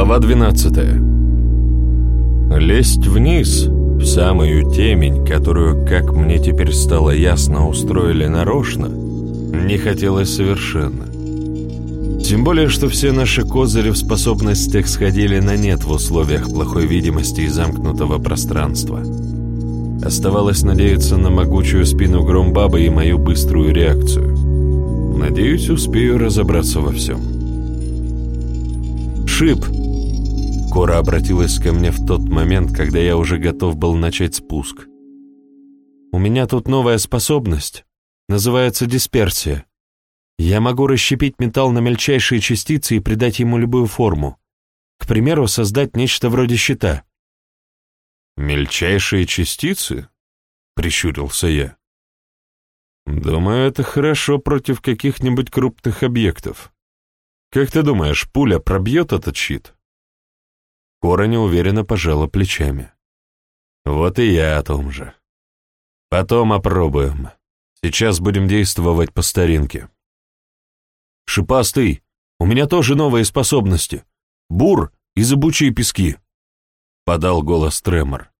Глава 12 Лезть вниз, в самую темень, которую, как мне теперь стало ясно, устроили нарочно, не хотелось совершенно. Тем более, что все наши козыри в способностях сходили на нет в условиях плохой видимости и замкнутого пространства. Оставалось надеяться на могучую спину Громбабы и мою быструю реакцию. Надеюсь, успею разобраться во всем. «Шип!» Кора обратилась ко мне в тот момент, когда я уже готов был начать спуск. «У меня тут новая способность. Называется дисперсия. Я могу расщепить металл на мельчайшие частицы и придать ему любую форму. К примеру, создать нечто вроде щита». «Мельчайшие частицы?» — прищурился я. «Думаю, это хорошо против каких-нибудь крупных объектов. Как ты думаешь, пуля пробьет этот щит?» Кора неуверенно пожала плечами. «Вот и я о том же. Потом опробуем. Сейчас будем действовать по старинке». «Шипастый, у меня тоже новые способности. Бур и зыбучие пески», — подал голос Тремор.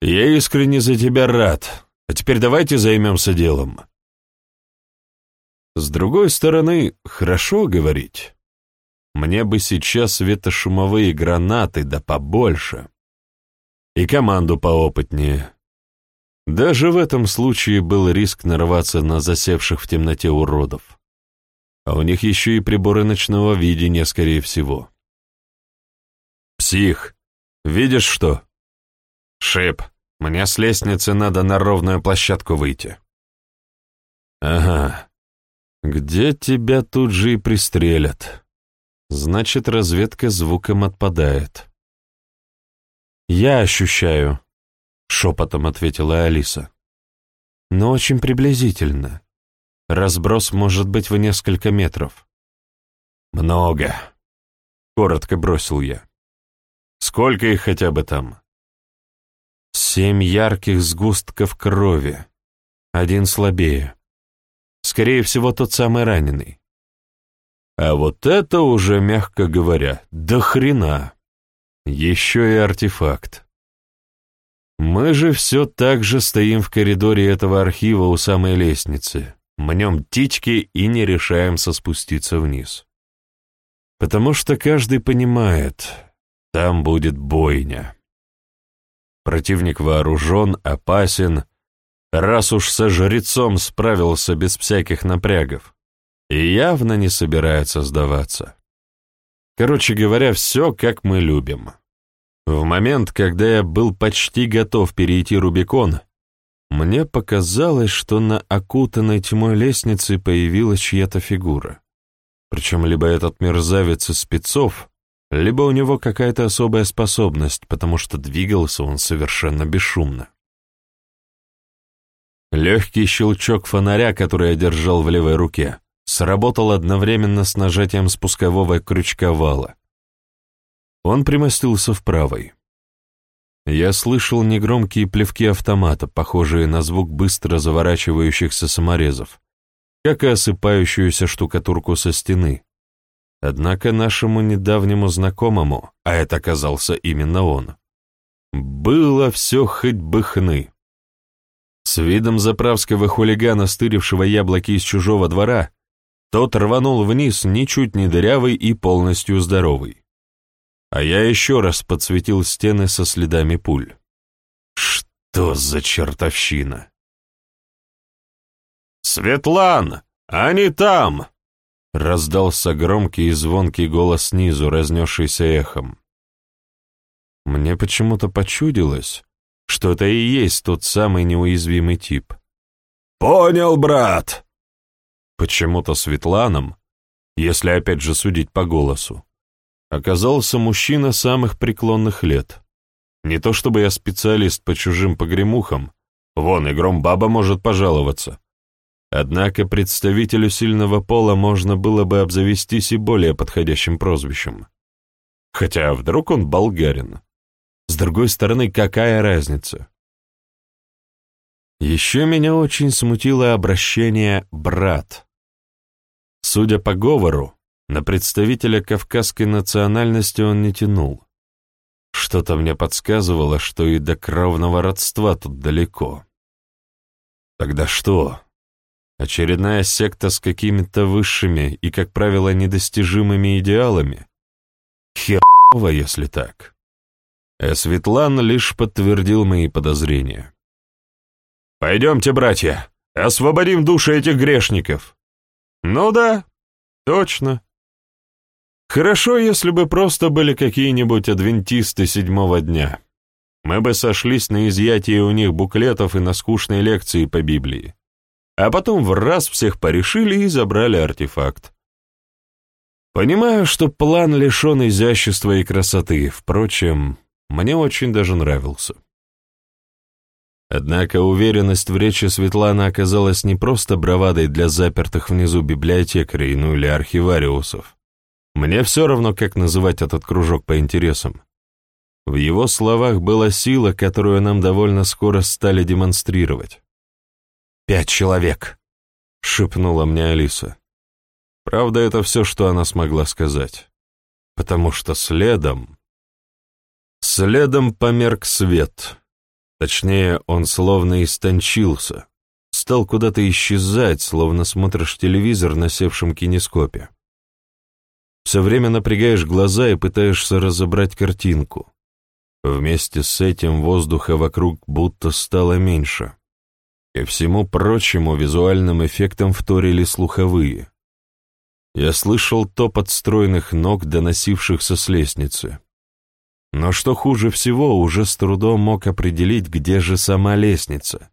«Я искренне за тебя рад. А теперь давайте займемся делом». С другой стороны, хорошо говорить. Мне бы сейчас светошумовые гранаты, да побольше. И команду поопытнее. Даже в этом случае был риск нарваться на засевших в темноте уродов. А у них еще и приборы ночного видения, скорее всего. «Псих, видишь что?» «Шип, мне с лестницы надо на ровную площадку выйти». «Ага. Где тебя тут же и пристрелят?» Значит, разведка звуком отпадает. «Я ощущаю», — шепотом ответила Алиса. «Но очень приблизительно. Разброс может быть в несколько метров». «Много», — коротко бросил я. «Сколько их хотя бы там?» «Семь ярких сгустков крови. Один слабее. Скорее всего, тот самый раненый. А вот это уже, мягко говоря, до хрена. Еще и артефакт. Мы же все так же стоим в коридоре этого архива у самой лестницы, мнем птички и не решаемся спуститься вниз. Потому что каждый понимает, там будет бойня. Противник вооружен, опасен, раз уж со жрецом справился без всяких напрягов и явно не собирается сдаваться. Короче говоря, все, как мы любим. В момент, когда я был почти готов перейти Рубикон, мне показалось, что на окутанной тьмой лестнице появилась чья-то фигура. Причем либо этот мерзавец из спецов, либо у него какая-то особая способность, потому что двигался он совершенно бесшумно. Легкий щелчок фонаря, который я держал в левой руке, сработал одновременно с нажатием спускового крючка вала. Он примостился в правой. Я слышал негромкие плевки автомата, похожие на звук быстро заворачивающихся саморезов, как и осыпающуюся штукатурку со стены. Однако нашему недавнему знакомому, а это оказался именно он, было все хоть бы хны. С видом заправского хулигана, стырившего яблоки из чужого двора, тот рванул вниз, ничуть не дырявый и полностью здоровый. А я еще раз подсветил стены со следами пуль. Что за чертовщина? «Светлан! Они там!» Раздался громкий и звонкий голос снизу, разнесшийся эхом. Мне почему-то почудилось, что это и есть тот самый неуязвимый тип. «Понял, брат!» Почему-то Светланом, если опять же судить по голосу, оказался мужчина самых преклонных лет. Не то чтобы я специалист по чужим погремухам, вон и Громбаба может пожаловаться. Однако представителю сильного пола можно было бы обзавестись и более подходящим прозвищем. Хотя вдруг он болгарин. С другой стороны, какая разница? Еще меня очень смутило обращение «брат». Судя по говору, На представителя кавказской национальности он не тянул. Что-то мне подсказывало, что и до кровного родства тут далеко. Тогда что? Очередная секта с какими-то высшими и, как правило, недостижимыми идеалами? Херово, если так. А Светлан лишь подтвердил мои подозрения. «Пойдемте, братья, освободим души этих грешников». «Ну да, точно. Хорошо, если бы просто были какие-нибудь адвентисты седьмого дня. Мы бы сошлись на изъятии у них буклетов и на скучной лекции по Библии а потом в раз всех порешили и забрали артефакт. Понимаю, что план лишен изящества и красоты, впрочем, мне очень даже нравился. Однако уверенность в речи Светланы оказалась не просто бравадой для запертых внизу библиотекарей, ну или архивариусов. Мне все равно, как называть этот кружок по интересам. В его словах была сила, которую нам довольно скоро стали демонстрировать. «Пять человек», — шепнула мне Алиса. Правда, это все, что она смогла сказать. Потому что следом... Следом померк свет. Точнее, он словно истончился. Стал куда-то исчезать, словно смотришь телевизор на севшем кинескопе. Все время напрягаешь глаза и пытаешься разобрать картинку. Вместе с этим воздуха вокруг будто стало меньше. Ко всему прочему, визуальным эффектом вторили слуховые. Я слышал топот стройных ног, доносившихся с лестницы. Но что хуже всего, уже с трудом мог определить, где же сама лестница.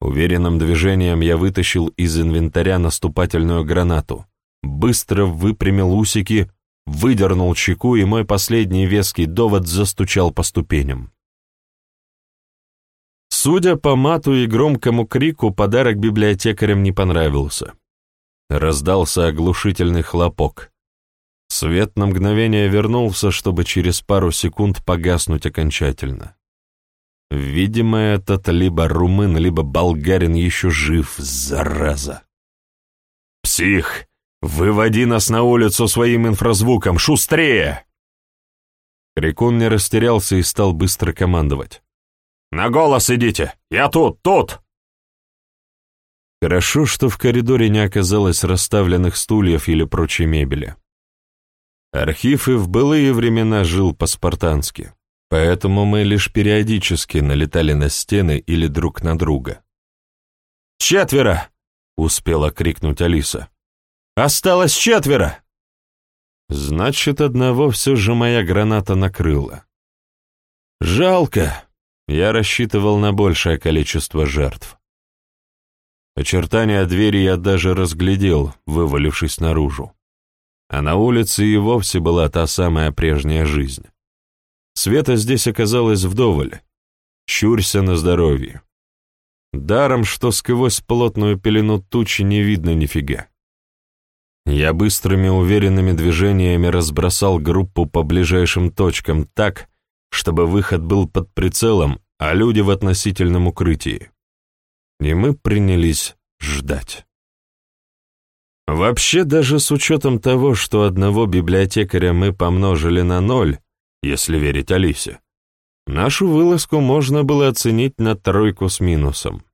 Уверенным движением я вытащил из инвентаря наступательную гранату, быстро выпрямил усики, выдернул чеку, и мой последний веский довод застучал по ступеням. Судя по мату и громкому крику, подарок библиотекарям не понравился. Раздался оглушительный хлопок. Свет на мгновение вернулся, чтобы через пару секунд погаснуть окончательно. Видимо, этот либо румын, либо болгарин еще жив, зараза. «Псих! Выводи нас на улицу своим инфразвуком! Шустрее!» Крикун не растерялся и стал быстро командовать. «На голос идите! Я тут, тут!» Хорошо, что в коридоре не оказалось расставленных стульев или прочей мебели. Архив и в былые времена жил по-спартански, поэтому мы лишь периодически налетали на стены или друг на друга. «Четверо!» — успела крикнуть Алиса. «Осталось четверо!» Значит, одного все же моя граната накрыла. Жалко, я рассчитывал на большее количество жертв. Очертания двери я даже разглядел, вывалившись наружу. А на улице и вовсе была та самая прежняя жизнь. Света здесь оказалось вдоволь. Чурься на здоровье. Даром, что сквозь плотную пелену тучи не видно нифига. Я быстрыми уверенными движениями разбросал группу по ближайшим точкам так, чтобы выход был под прицелом, а люди в относительном укрытии. И мы принялись ждать. Вообще, даже с учетом того, что одного библиотекаря мы помножили на ноль, если верить Алисе, нашу вылазку можно было оценить на тройку с минусом.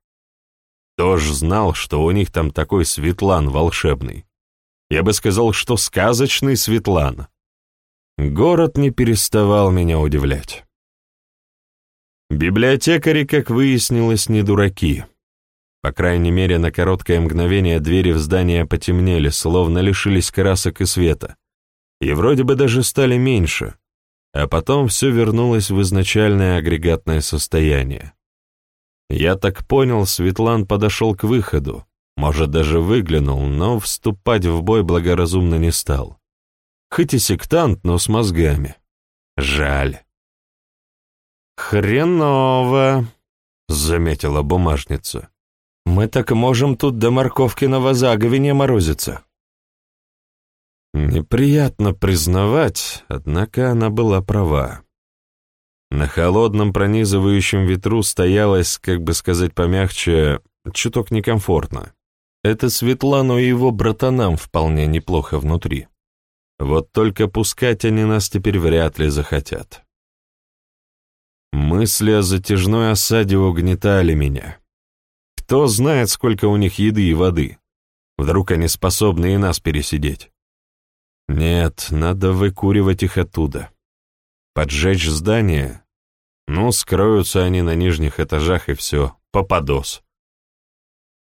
Тоже знал, что у них там такой Светлан волшебный. Я бы сказал, что сказочный Светлан. Город не переставал меня удивлять. Библиотекари, как выяснилось, не дураки. По крайней мере, на короткое мгновение двери в здание потемнели, словно лишились красок и света, и вроде бы даже стали меньше, а потом все вернулось в изначальное агрегатное состояние. Я так понял, Светлан подошел к выходу, может, даже выглянул, но вступать в бой благоразумно не стал. Хоть и сектант, но с мозгами. Жаль. «Хреново», — заметила бумажница. «Мы так можем тут до морковки на морозиться». Неприятно признавать, однако она была права. На холодном пронизывающем ветру стоялось, как бы сказать помягче, чуток некомфортно. это Светлану и его братанам вполне неплохо внутри. Вот только пускать они нас теперь вряд ли захотят. Мысли о затяжной осаде угнетали меня. Кто знает, сколько у них еды и воды. Вдруг они способны и нас пересидеть. Нет, надо выкуривать их оттуда. Поджечь здание? Ну, скроются они на нижних этажах и все, попадос.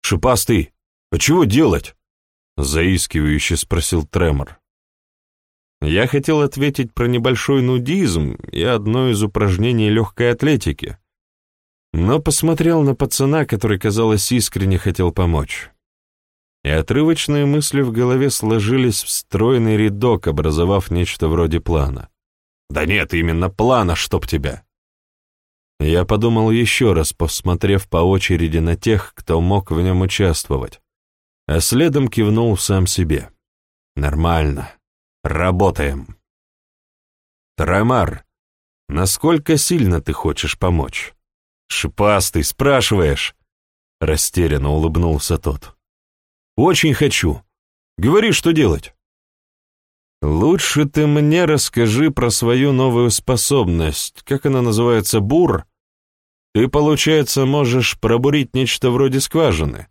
«Шипастый, а чего делать?» — заискивающе спросил Тремор. Я хотел ответить про небольшой нудизм и одно из упражнений легкой атлетики, но посмотрел на пацана, который, казалось, искренне хотел помочь. И отрывочные мысли в голове сложились в стройный рядок, образовав нечто вроде плана. Да нет, именно плана, чтоб тебя. Я подумал еще раз, посмотрев по очереди на тех, кто мог в нем участвовать, а следом кивнул сам себе. Нормально. Работаем. Трамар, насколько сильно ты хочешь помочь? Шипастый, спрашиваешь? Растерянно улыбнулся тот. Очень хочу. Говори, что делать. «Лучше ты мне расскажи про свою новую способность. Как она называется, бур? Ты, получается, можешь пробурить нечто вроде скважины.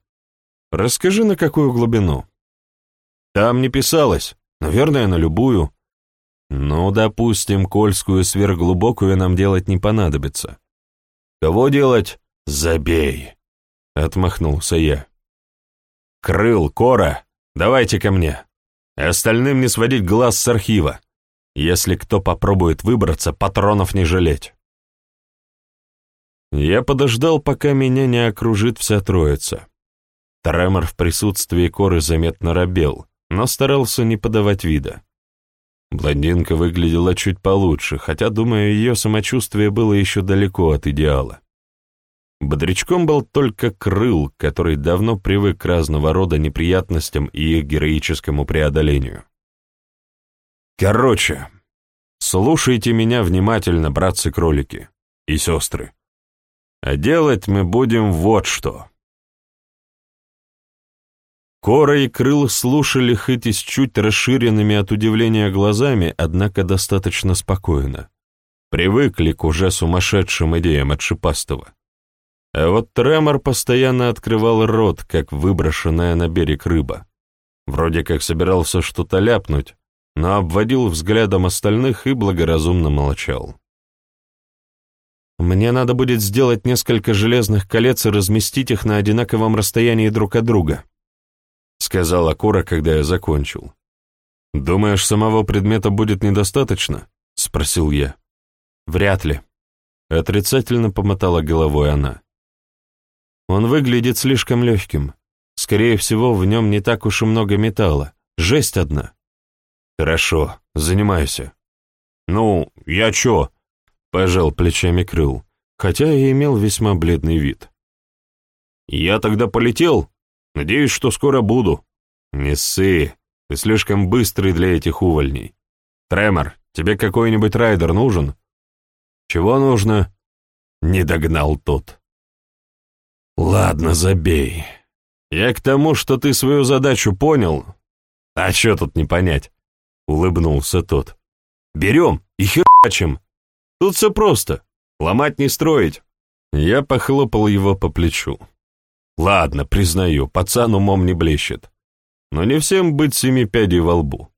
Расскажи, на какую глубину?» «Там не писалось. Наверное, на любую». «Ну, допустим, кольскую сверхглубокую нам делать не понадобится». «Кого делать? Забей!» — отмахнулся я. «Крыл, Кора, давайте ко мне!» Остальным не сводить глаз с архива. Если кто попробует выбраться, патронов не жалеть. Я подождал, пока меня не окружит вся троица. Тремор в присутствии коры заметно робел, но старался не подавать вида. Блондинка выглядела чуть получше, хотя, думаю, ее самочувствие было еще далеко от идеала. Бодрячком был только Крыл, который давно привык к разного рода неприятностям и их героическому преодолению. Короче, слушайте меня внимательно, братцы-кролики и сестры. А делать мы будем вот что. Кора и Крыл слушали хоть и с чуть расширенными от удивления глазами, однако достаточно спокойно. Привыкли к уже сумасшедшим идеям от Шипастого. А вот Тремор постоянно открывал рот, как выброшенная на берег рыба. Вроде как собирался что-то ляпнуть, но обводил взглядом остальных и благоразумно молчал. «Мне надо будет сделать несколько железных колец и разместить их на одинаковом расстоянии друг от друга», — сказала Кора, когда я закончил. «Думаешь, самого предмета будет недостаточно?» — спросил я. «Вряд ли», — отрицательно помотала головой она. Он выглядит слишком легким. Скорее всего, в нем не так уж и много металла. Жесть одна. Хорошо, занимайся. Ну, я чё? Пожал плечами Крыл, хотя и имел весьма бледный вид. Я тогда полетел. Надеюсь, что скоро буду. Не ссы, ты слишком быстрый для этих увольней. Тремор, тебе какой-нибудь райдер нужен? Чего нужно? Не догнал тот. «Ладно, забей. Я к тому, что ты свою задачу понял. А что тут не понять?» — улыбнулся тот. «Берем и херачим. Тут все просто. Ломать не строить». Я похлопал его по плечу. «Ладно, признаю, пацан умом не блещет. Но не всем быть семи пядей во лбу.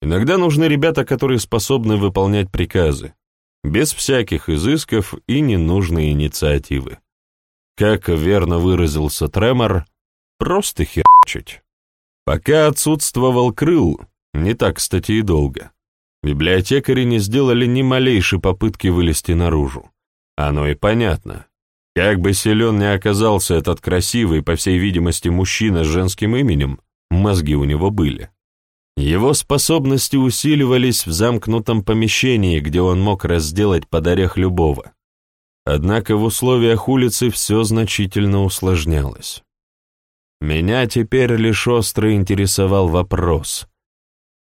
Иногда нужны ребята, которые способны выполнять приказы, без всяких изысков и ненужной инициативы. Как верно выразился Тремор, просто херчить. Пока отсутствовал крыл, не так, кстати, и долго, библиотекари не сделали ни малейшей попытки вылезти наружу. Оно и понятно. Как бы силен ни оказался этот красивый, по всей видимости, мужчина с женским именем, мозги у него были. Его способности усиливались в замкнутом помещении, где он мог разделать под орех любого. Однако в условиях улицы все значительно усложнялось. Меня теперь лишь остро интересовал вопрос.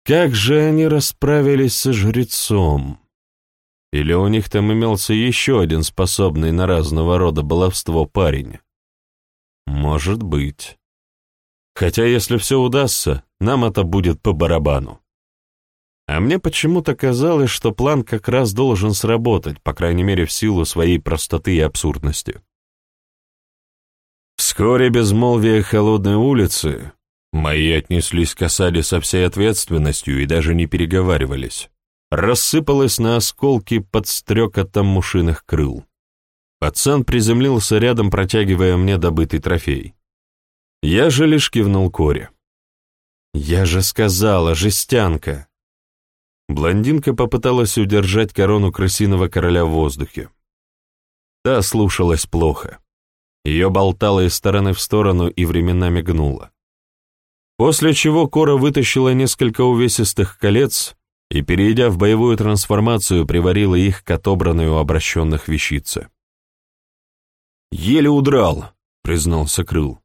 Как же они расправились со жрецом? Или у них там имелся еще один способный на разного рода баловство парень? Может быть. Хотя если все удастся, нам это будет по барабану. А мне почему-то казалось, что план как раз должен сработать, по крайней мере в силу своей простоты и абсурдности. Вскоре безмолвие холодной улицы, мои отнеслись к осаде со всей ответственностью и даже не переговаривались, рассыпалось на осколки под стрекотом мушиных крыл. Пацан приземлился рядом, протягивая мне добытый трофей. Я же лишь кивнул Коре. «Я же сказала, жестянка!» Блондинка попыталась удержать корону крысиного короля в воздухе. Та слушалась плохо. Ее болтало из стороны в сторону и временами гнуло. После чего Кора вытащила несколько увесистых колец и, перейдя в боевую трансформацию, приварила их к отобранной у обращенных вещице. «Еле удрал», — признался Крыл.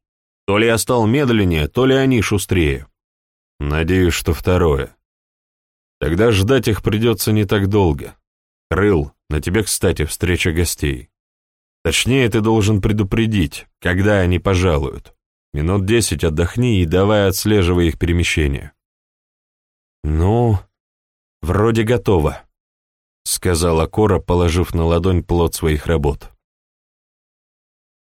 «То ли я стал медленнее, то ли они шустрее». «Надеюсь, что второе. Тогда ждать их придется не так долго. Крыл, на тебе, кстати, встреча гостей. Точнее, ты должен предупредить, когда они пожалуют. Минут десять отдохни и давай отслеживай их перемещение». «Ну, вроде готово», — сказала Кора, положив на ладонь плод своих работ.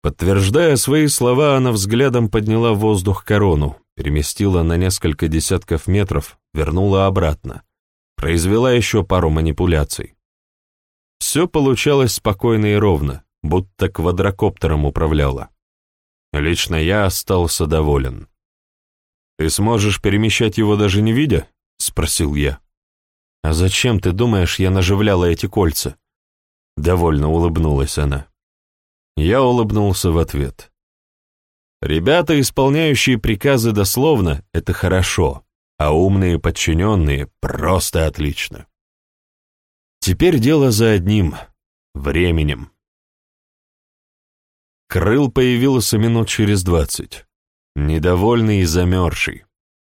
Подтверждая свои слова, она взглядом подняла в воздух корону, переместила на несколько десятков метров, вернула обратно, произвела еще пару манипуляций. Все получалось спокойно и ровно, будто квадрокоптером управляла. Лично я остался доволен. «Ты сможешь перемещать его даже не видя?» — спросил я. «А зачем, ты думаешь, я наживляла эти кольца?» Довольно улыбнулась она. Я улыбнулся в ответ. Ребята, исполняющие приказы дословно, это хорошо, а умные подчиненные — просто отлично. Теперь дело за одним — временем. Крыл появился минут через двадцать, недовольный и замерзший.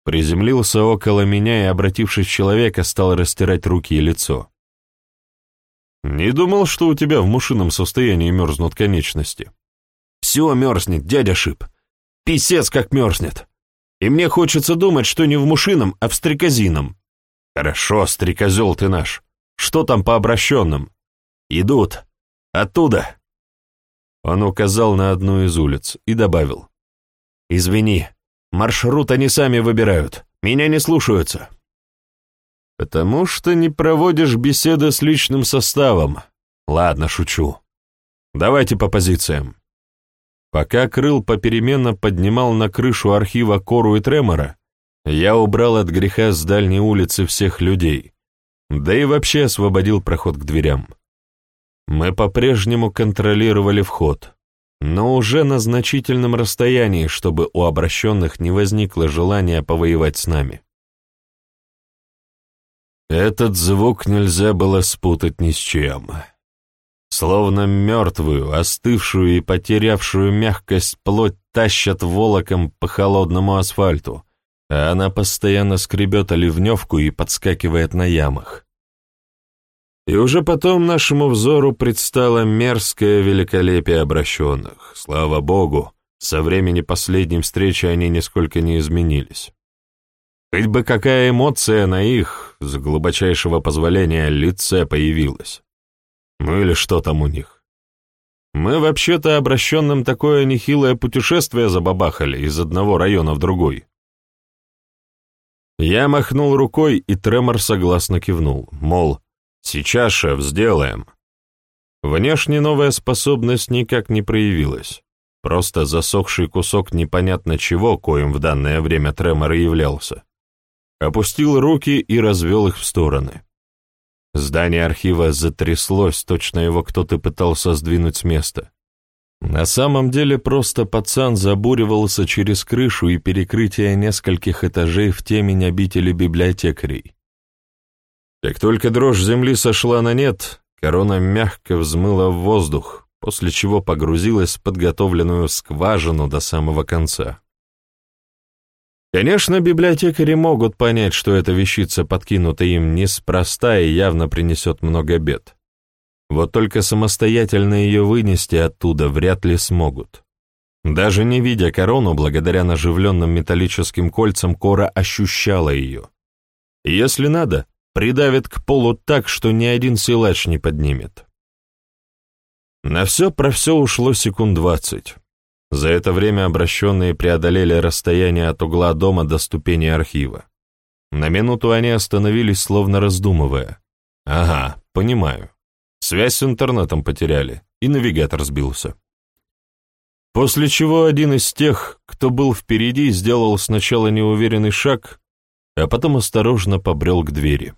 Приземлился около меня и, обратившись в человека, стал растирать руки и лицо. «Не думал, что у тебя в мушином состоянии мерзнут конечности». «Все мерзнет, дядя Шип. Писец как мерзнет. И мне хочется думать, что не в мушином, а в стрекозином». «Хорошо, стрекозел ты наш. Что там по обращенным?» «Идут. Оттуда». Он указал на одну из улиц и добавил. «Извини, маршрут они сами выбирают. Меня не слушаются». «Потому что не проводишь беседы с личным составом. Ладно, шучу. Давайте по позициям». Пока Крыл попеременно поднимал на крышу архива Кору и Тремора, я убрал от греха с дальней улицы всех людей, да и вообще освободил проход к дверям. Мы по-прежнему контролировали вход, но уже на значительном расстоянии, чтобы у обращенных не возникло желания повоевать с нами. Этот звук нельзя было спутать ни с чем. Словно мертвую, остывшую и потерявшую мягкость плоть тащат волоком по холодному асфальту, а она постоянно скребет оливневку и подскакивает на ямах. И уже потом нашему взору предстало мерзкое великолепие обращенных. Слава Богу, со времени последней встречи они нисколько не изменились. Хоть бы какая эмоция на их, с глубочайшего позволения, лице появилась. Ну или что там у них. Мы вообще-то обращенным такое нехилое путешествие забабахали из одного района в другой. Я махнул рукой, и Тремор согласно кивнул, мол, сейчас, шеф, сделаем. Внешне новая способность никак не проявилась. Просто засохший кусок непонятно чего, коим в данное время Тремор являлся опустил руки и развел их в стороны. Здание архива затряслось, точно его кто-то пытался сдвинуть с места. На самом деле просто пацан забуривался через крышу и перекрытие нескольких этажей в темень обители библиотекарей. Как только дрожь земли сошла на нет, корона мягко взмыла в воздух, после чего погрузилась в подготовленную скважину до самого конца. Конечно, библиотекари могут понять, что эта вещица подкинута им неспроста и явно принесет много бед. Вот только самостоятельно ее вынести оттуда вряд ли смогут. Даже не видя корону, благодаря наживленным металлическим кольцам, Кора ощущала ее. если надо, придавит к полу так, что ни один силач не поднимет. На все про все ушло секунд двадцать. За это время обращенные преодолели расстояние от угла дома до ступени архива. На минуту они остановились, словно раздумывая. «Ага, понимаю. Связь с интернетом потеряли, и навигатор сбился». После чего один из тех, кто был впереди, сделал сначала неуверенный шаг, а потом осторожно побрел к двери.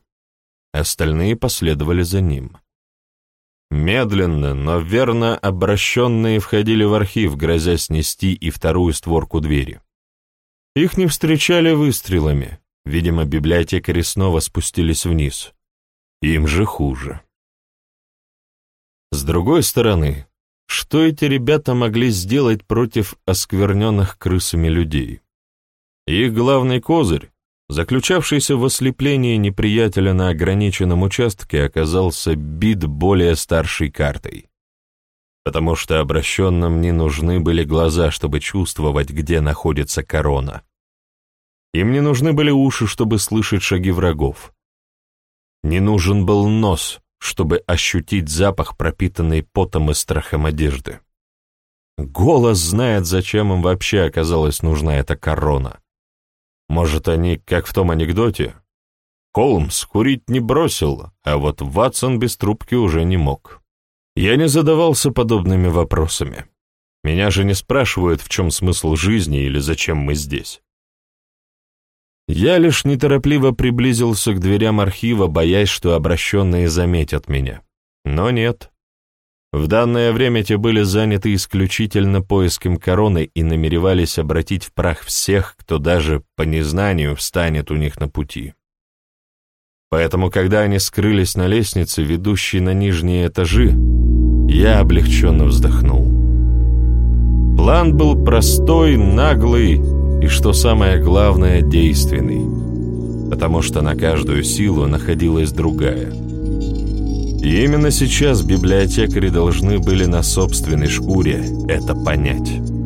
Остальные последовали за ним. Медленно, но верно обращенные входили в архив, грозя снести и вторую створку двери. Их не встречали выстрелами. Видимо, библиотекари снова спустились вниз. Им же хуже. С другой стороны, что эти ребята могли сделать против оскверненных крысами людей? Их главный козырь заключавшийся в ослеплении неприятеля на ограниченном участке, оказался бит более старшей картой. Потому что обращенным не нужны были глаза, чтобы чувствовать, где находится корона. Им не нужны были уши, чтобы слышать шаги врагов. Не нужен был нос, чтобы ощутить запах, пропитанный потом и страхом одежды. Голос знает, зачем им вообще оказалась нужна эта корона. Может, они, как в том анекдоте? Холмс курить не бросил, а вот Ватсон без трубки уже не мог. Я не задавался подобными вопросами. Меня же не спрашивают, в чем смысл жизни или зачем мы здесь. Я лишь неторопливо приблизился к дверям архива, боясь, что обращенные заметят меня. Но нет. В данное время те были заняты исключительно поиском короны и намеревались обратить в прах всех, кто даже по незнанию встанет у них на пути. Поэтому, когда они скрылись на лестнице, ведущей на нижние этажи, я облегченно вздохнул. План был простой, наглый и, что самое главное, действенный, потому что на каждую силу находилась другая — и именно сейчас библиотекари должны были на собственной шкуре это понять.